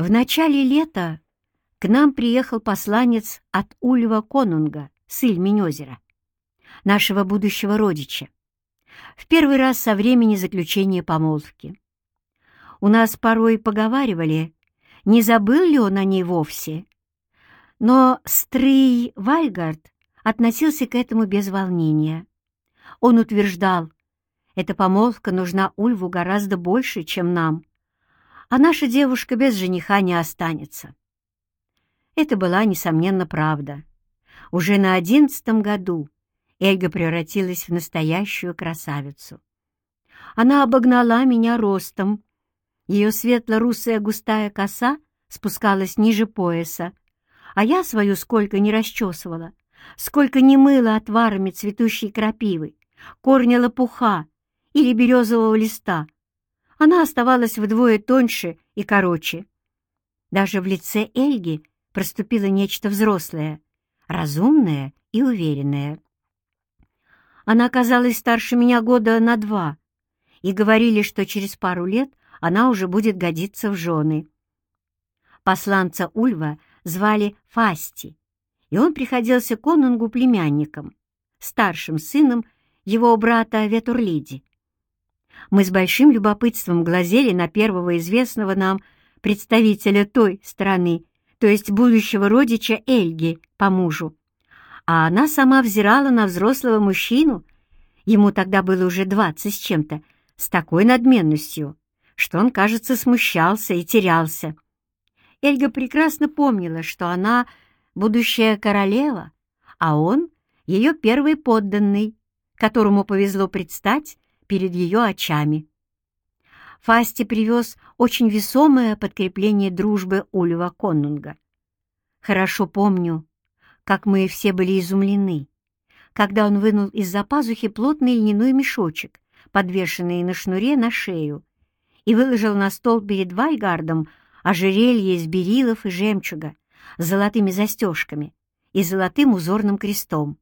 В начале лета к нам приехал посланец от Ульва Конунга с Ильмень-озера, нашего будущего родича, в первый раз со времени заключения помолвки. У нас порой поговаривали, не забыл ли он о ней вовсе. Но Стрый Вайгард относился к этому без волнения. Он утверждал, эта помолвка нужна Ульву гораздо больше, чем нам, а наша девушка без жениха не останется. Это была, несомненно, правда. Уже на одиннадцатом году Эльга превратилась в настоящую красавицу. Она обогнала меня ростом. Ее светло-русая густая коса спускалась ниже пояса, а я свою сколько не расчесывала, сколько не мыла отварами цветущей крапивы, корня лопуха или березового листа. Она оставалась вдвое тоньше и короче. Даже в лице Эльги проступило нечто взрослое, разумное и уверенное. Она казалась старше меня года на два, и говорили, что через пару лет она уже будет годиться в жены. Посланца Ульва звали Фасти, и он приходился конунгу племянником, старшим сыном его брата Ветурлиди. Мы с большим любопытством глазели на первого известного нам представителя той страны, то есть будущего родича Эльги по мужу. А она сама взирала на взрослого мужчину, ему тогда было уже двадцать с чем-то, с такой надменностью, что он, кажется, смущался и терялся. Эльга прекрасно помнила, что она будущая королева, а он — ее первый подданный, которому повезло предстать перед ее очами. Фасти привез очень весомое подкрепление дружбы Ульва Коннунга. Хорошо помню, как мы все были изумлены, когда он вынул из-за пазухи плотный льняной мешочек, подвешенный на шнуре на шею, и выложил на стол перед Вайгардом ожерелье из берилов и жемчуга с золотыми застежками и золотым узорным крестом.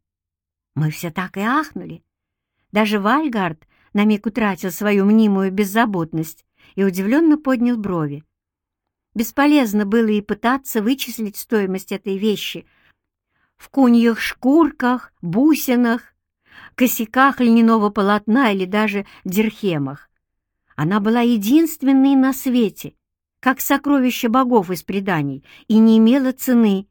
Мы все так и ахнули. Даже Вальгард на миг утратил свою мнимую беззаботность и удивленно поднял брови. Бесполезно было и пытаться вычислить стоимость этой вещи в куньих шкурках, бусинах, косяках льняного полотна или даже дирхемах. Она была единственной на свете, как сокровище богов из преданий, и не имела цены.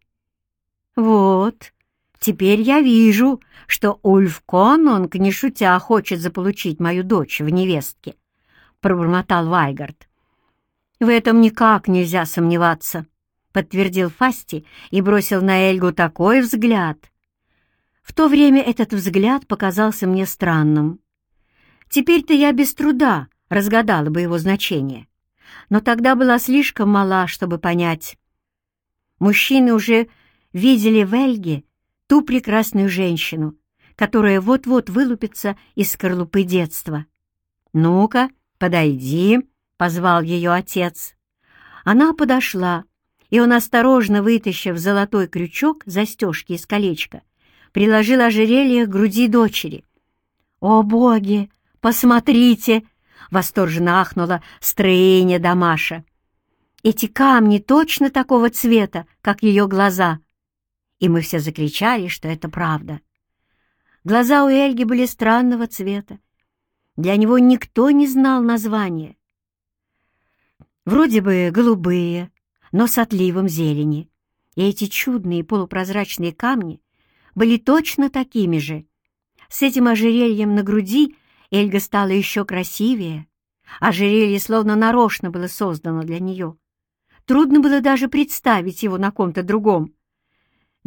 Вот, теперь я вижу, что Ульф Конунг, не шутя, хочет заполучить мою дочь в невестке, — пробормотал Вайгард. В этом никак нельзя сомневаться, — подтвердил Фасти и бросил на Эльгу такой взгляд. В то время этот взгляд показался мне странным. Теперь-то я без труда разгадала бы его значение но тогда была слишком мала, чтобы понять. Мужчины уже видели в Эльге ту прекрасную женщину, которая вот-вот вылупится из скорлупы детства. «Ну-ка, подойди», — позвал ее отец. Она подошла, и он, осторожно вытащив золотой крючок застежки из колечка, приложил ожерелье к груди дочери. «О, боги, посмотрите!» — восторженно ахнула строение Дамаша. «Эти камни точно такого цвета, как ее глаза!» И мы все закричали, что это правда. Глаза у Эльги были странного цвета. Для него никто не знал названия. Вроде бы голубые, но с отливом зелени. И эти чудные полупрозрачные камни были точно такими же. С этим ожерельем на груди — Эльга стала еще красивее. Ожерелье словно нарочно было создано для нее. Трудно было даже представить его на ком-то другом.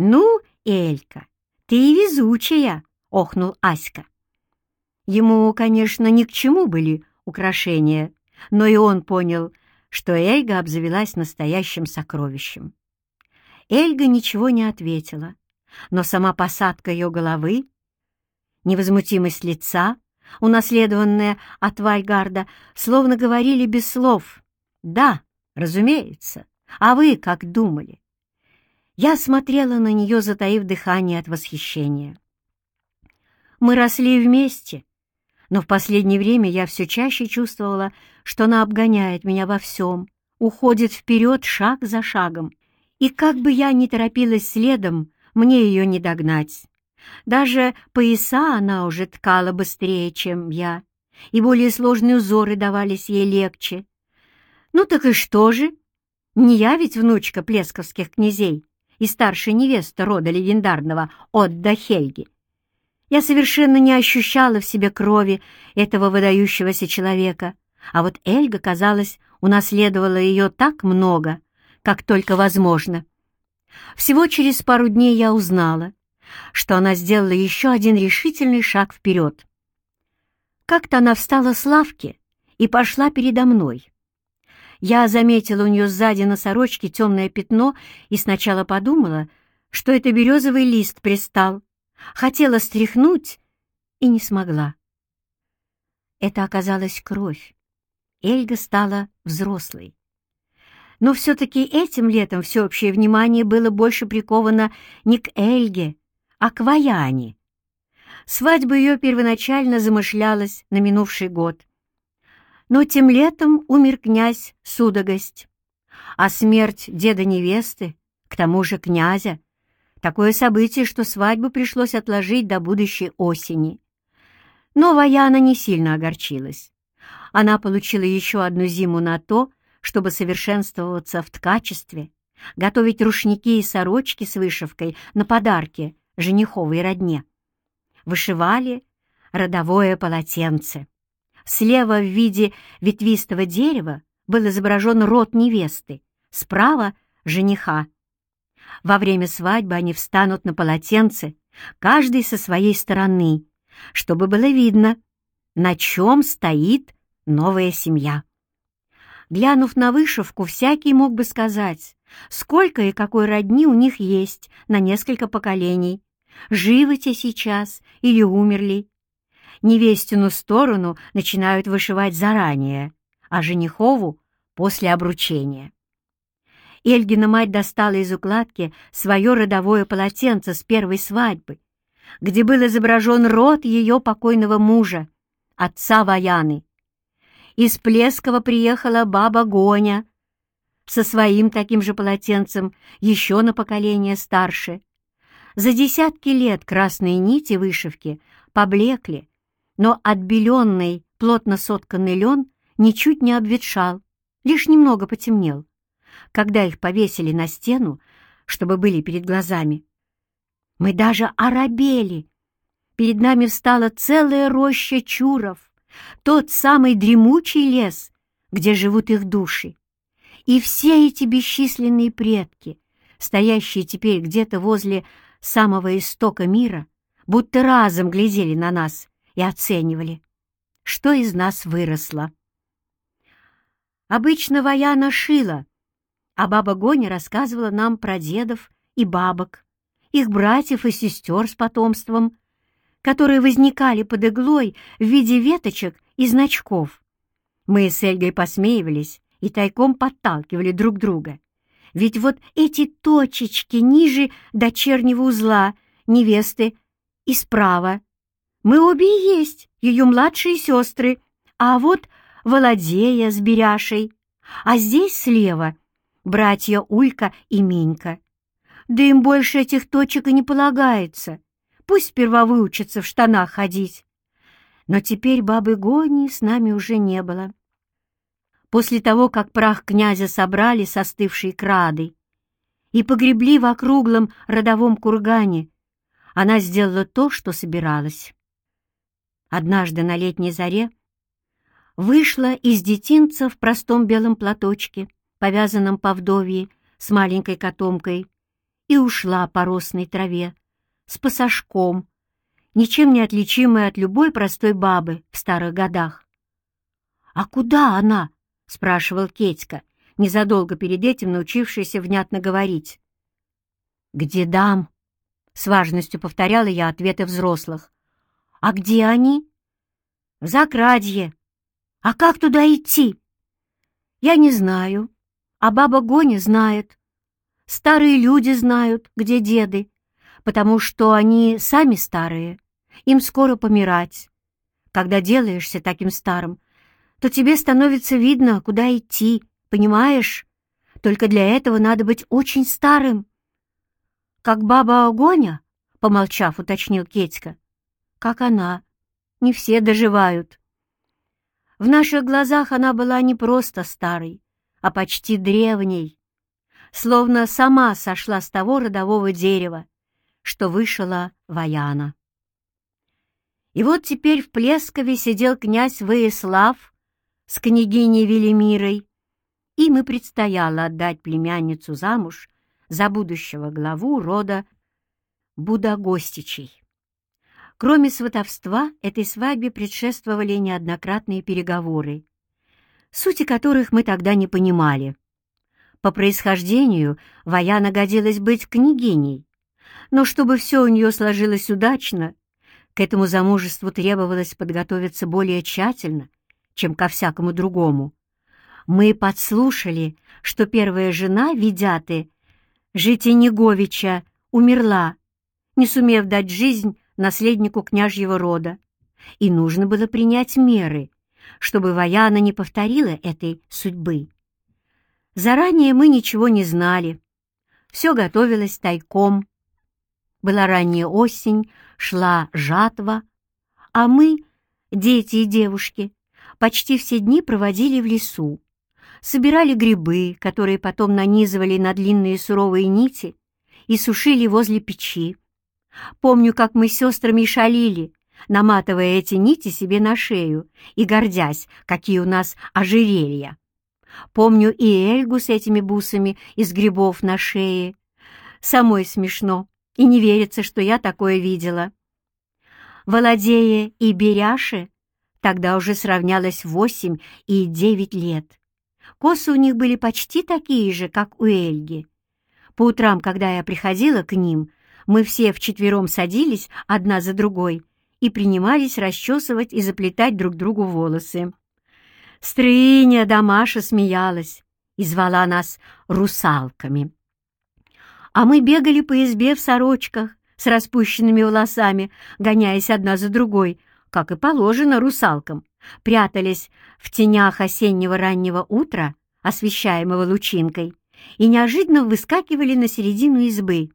«Ну, Элька, ты везучая!» — охнул Аська. Ему, конечно, ни к чему были украшения, но и он понял, что Эльга обзавелась настоящим сокровищем. Эльга ничего не ответила, но сама посадка ее головы, невозмутимость лица — унаследованные от Вальгарда, словно говорили без слов. «Да, разумеется. А вы как думали?» Я смотрела на нее, затаив дыхание от восхищения. Мы росли вместе, но в последнее время я все чаще чувствовала, что она обгоняет меня во всем, уходит вперед шаг за шагом, и как бы я ни торопилась следом, мне ее не догнать. Даже пояса она уже ткала быстрее, чем я, и более сложные узоры давались ей легче. Ну так и что же? Не я ведь внучка плесковских князей и старшая невеста рода легендарного Отда Хельги. Я совершенно не ощущала в себе крови этого выдающегося человека, а вот Эльга, казалось, унаследовала ее так много, как только возможно. Всего через пару дней я узнала, что она сделала еще один решительный шаг вперед. Как-то она встала с лавки и пошла передо мной. Я заметила у нее сзади на сорочке темное пятно и сначала подумала, что это березовый лист пристал. Хотела стряхнуть и не смогла. Это оказалась кровь. Эльга стала взрослой. Но все-таки этим летом всеобщее внимание было больше приковано не к Эльге, а к Ваяне. Свадьба ее первоначально замышлялась на минувший год. Но тем летом умер князь Судогость, а смерть деда-невесты, к тому же князя, такое событие, что свадьбу пришлось отложить до будущей осени. Но Ваяна не сильно огорчилась. Она получила еще одну зиму на то, чтобы совершенствоваться в ткачестве, готовить рушники и сорочки с вышивкой на подарки жениховой родне. Вышивали родовое полотенце. Слева в виде ветвистого дерева был изображен род невесты, справа — жениха. Во время свадьбы они встанут на полотенце, каждый со своей стороны, чтобы было видно, на чем стоит новая семья. Глянув на вышивку, всякий мог бы сказать, сколько и какой родни у них есть на несколько поколений, живы те сейчас или умерли, невестину сторону начинают вышивать заранее, а женихову — после обручения. Эльгина мать достала из укладки свое родовое полотенце с первой свадьбы, где был изображен род ее покойного мужа, отца Ваяны. Из Плескова приехала баба Гоня со своим таким же полотенцем, еще на поколение старше. За десятки лет красные нити вышивки поблекли, но отбеленный, плотно сотканный лен ничуть не обветшал, лишь немного потемнел. Когда их повесили на стену, чтобы были перед глазами, мы даже оробели. Перед нами встала целая роща чуров, тот самый дремучий лес, где живут их души. И все эти бесчисленные предки, стоящие теперь где-то возле самого истока мира, будто разом глядели на нас и оценивали, что из нас выросло. Обычно Ваяна шила, а баба Гоня рассказывала нам про дедов и бабок, их братьев и сестер с потомством, которые возникали под иглой в виде веточек и значков. Мы с Эльгой посмеивались и тайком подталкивали друг друга. Ведь вот эти точечки ниже дочернего узла невесты и справа мы обе и есть, ее младшие сестры, а вот Володея с Беряшей, а здесь слева братья Улька и Минька. Да им больше этих точек и не полагается. Пусть сперва выучатся в штанах ходить. Но теперь бабы Гони с нами уже не было. После того, как прах князя собрали с остывшей крадой и погребли в округлом родовом кургане, она сделала то, что собиралась однажды на летней заре, вышла из детинца в простом белом платочке, повязанном по вдовье, с маленькой котомкой, и ушла по росной траве, с пасашком, ничем не отличимой от любой простой бабы в старых годах. «А куда она?» — спрашивал Кетька, незадолго перед этим научившийся внятно говорить. «Где дам?» — с важностью повторяла я ответы взрослых. «А где они?» «В Закрадье. А как туда идти?» «Я не знаю, а баба Гоня знает. Старые люди знают, где деды, потому что они сами старые, им скоро помирать. Когда делаешься таким старым, то тебе становится видно, куда идти, Понимаешь, только для этого надо быть очень старым. «Как баба Огоня?» — помолчав, уточнил Кетька. «Как она. Не все доживают». В наших глазах она была не просто старой, а почти древней, словно сама сошла с того родового дерева, что вышла Ваяна. И вот теперь в Плескове сидел князь Воислав с княгиней Велимирой, им и предстояло отдать племянницу замуж за будущего главу рода Будагостичей. Кроме сватовства, этой свадьбе предшествовали неоднократные переговоры, сути которых мы тогда не понимали. По происхождению Ваяна годилась быть княгиней, но чтобы все у нее сложилось удачно, к этому замужеству требовалось подготовиться более тщательно, чем ко всякому другому. Мы подслушали, что первая жена Видяты, Житениговича, умерла, не сумев дать жизнь наследнику княжьего рода, и нужно было принять меры, чтобы Ваяна не повторила этой судьбы. Заранее мы ничего не знали. Все готовилось тайком. Была ранняя осень, шла жатва, а мы, дети и девушки, почти все дни проводили в лесу собирали грибы, которые потом нанизывали на длинные суровые нити и сушили возле печи. Помню, как мы с сестрами шалили, наматывая эти нити себе на шею и гордясь, какие у нас ожерелья. Помню и Эльгу с этими бусами из грибов на шее. Самой смешно, и не верится, что я такое видела. Володея и Беряше тогда уже сравнялось восемь и девять лет. Косы у них были почти такие же, как у Эльги. По утрам, когда я приходила к ним, мы все вчетвером садились одна за другой и принимались расчесывать и заплетать друг другу волосы. Стрыня Дамаша смеялась и звала нас русалками. А мы бегали по избе в сорочках с распущенными волосами, гоняясь одна за другой, как и положено русалкам прятались в тенях осеннего раннего утра, освещаемого лучинкой, и неожиданно выскакивали на середину избы.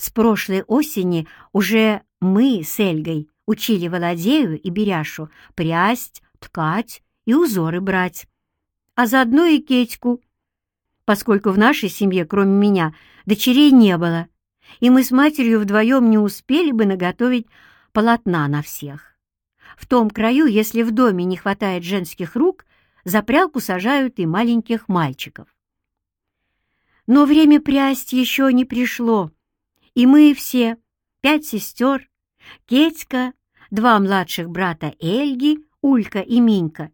С прошлой осени уже мы с Эльгой учили Володею и Беряшу прясть, ткать и узоры брать, а заодно и Кетьку, поскольку в нашей семье, кроме меня, дочерей не было, и мы с матерью вдвоем не успели бы наготовить полотна на всех. В том краю, если в доме не хватает женских рук, за прялку сажают и маленьких мальчиков. Но время прясть еще не пришло, и мы все, пять сестер, Кетька, два младших брата Эльги, Улька и Минька,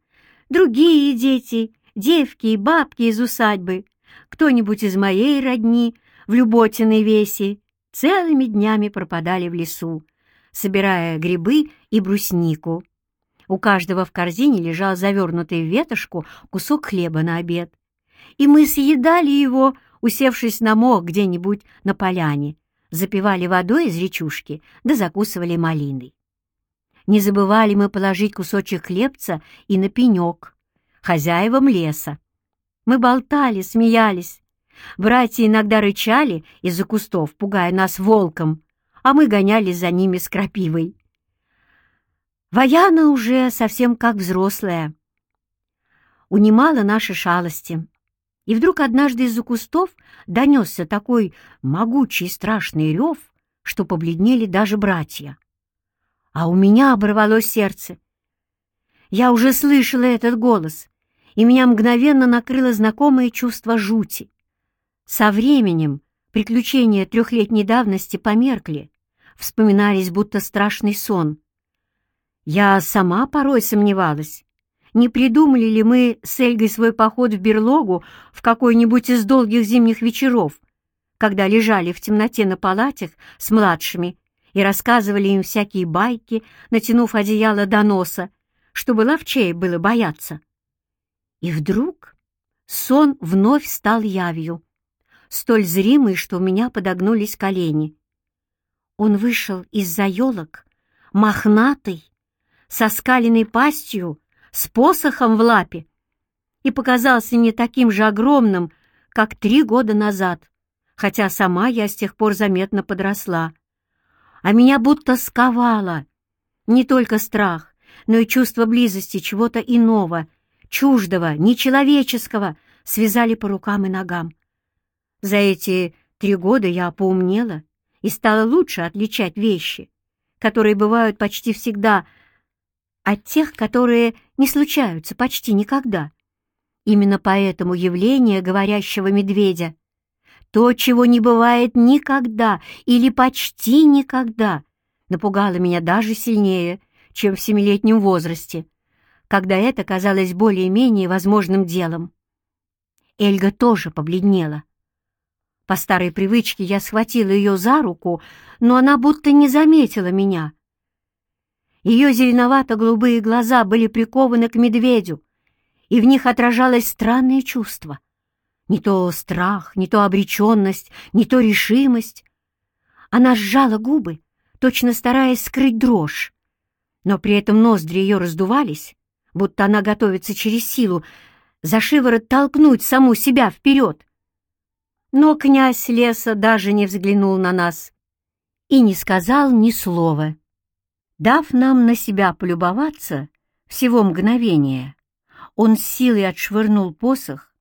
другие дети, девки и бабки из усадьбы, кто-нибудь из моей родни в Люботиной весе, целыми днями пропадали в лесу, собирая грибы и бруснику. У каждого в корзине лежал завернутый в ветошку кусок хлеба на обед. И мы съедали его, усевшись на мох где-нибудь на поляне, запивали водой из речушки да закусывали малиной. Не забывали мы положить кусочек хлебца и на пенек, хозяевам леса. Мы болтали, смеялись. Братья иногда рычали из-за кустов, пугая нас волком, а мы гонялись за ними с крапивой. Ваяна уже совсем как взрослая. Унимала наши шалости. И вдруг однажды из-за кустов донесся такой могучий страшный рев, что побледнели даже братья. А у меня оборвалось сердце. Я уже слышала этот голос, и меня мгновенно накрыло знакомое чувство жути. Со временем приключения трехлетней давности померкли, вспоминались будто страшный сон. Я сама порой сомневалась, не придумали ли мы с Эльгой свой поход в берлогу в какой-нибудь из долгих зимних вечеров, когда лежали в темноте на палатах с младшими и рассказывали им всякие байки, натянув одеяло до носа, чтобы ловчей было бояться. И вдруг сон вновь стал явью, столь зримый, что у меня подогнулись колени. Он вышел из-за елок, мохнатый, со скаленной пастью, с посохом в лапе. и показался мне таким же огромным, как три года назад, хотя сама я с тех пор заметно подросла. А меня будто сковало не только страх, но и чувство близости чего-то иного, чуждого, нечеловеческого, связали по рукам и ногам. За эти три года я поумнела и стала лучше отличать вещи, которые бывают почти всегда, от тех, которые не случаются почти никогда. Именно поэтому явление говорящего медведя, то, чего не бывает никогда или почти никогда, напугало меня даже сильнее, чем в семилетнем возрасте, когда это казалось более-менее возможным делом. Эльга тоже побледнела. По старой привычке я схватила ее за руку, но она будто не заметила меня. Ее зеленовато-голубые глаза были прикованы к медведю, и в них отражалось странное чувство. Не то страх, не то обреченность, не то решимость. Она сжала губы, точно стараясь скрыть дрожь, но при этом ноздри ее раздувались, будто она готовится через силу за шиворот толкнуть саму себя вперед. Но князь леса даже не взглянул на нас и не сказал ни слова. Дав нам на себя полюбоваться всего мгновения, он с силой отшвырнул посох,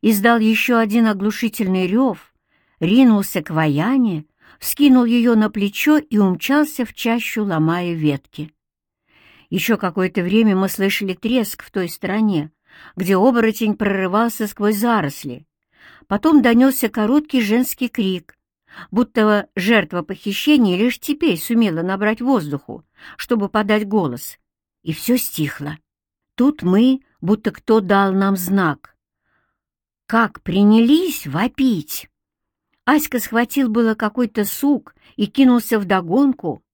издал еще один оглушительный рев, ринулся к Ваяне, вскинул ее на плечо и умчался в чащу, ломая ветки. Еще какое-то время мы слышали треск в той стороне, где оборотень прорывался сквозь заросли. Потом донесся короткий женский крик, будто жертва похищения лишь теперь сумела набрать воздуху, чтобы подать голос, и все стихло. Тут мы, будто кто дал нам знак. Как принялись вопить! Аська схватил было какой-то сук и кинулся вдогонку.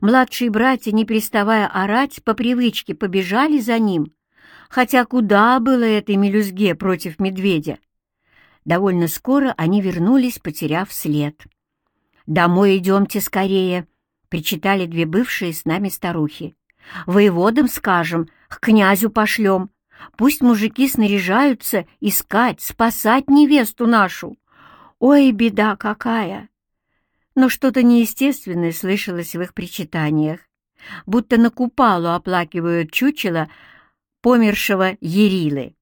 Младшие братья, не переставая орать, по привычке побежали за ним, хотя куда было этой мелюзге против медведя? Довольно скоро они вернулись, потеряв след. «Домой идемте скорее», — причитали две бывшие с нами старухи. «Воеводам скажем, к князю пошлем. Пусть мужики снаряжаются искать, спасать невесту нашу. Ой, беда какая!» Но что-то неестественное слышалось в их причитаниях, будто на купалу оплакивают чучело помершего Ерилы.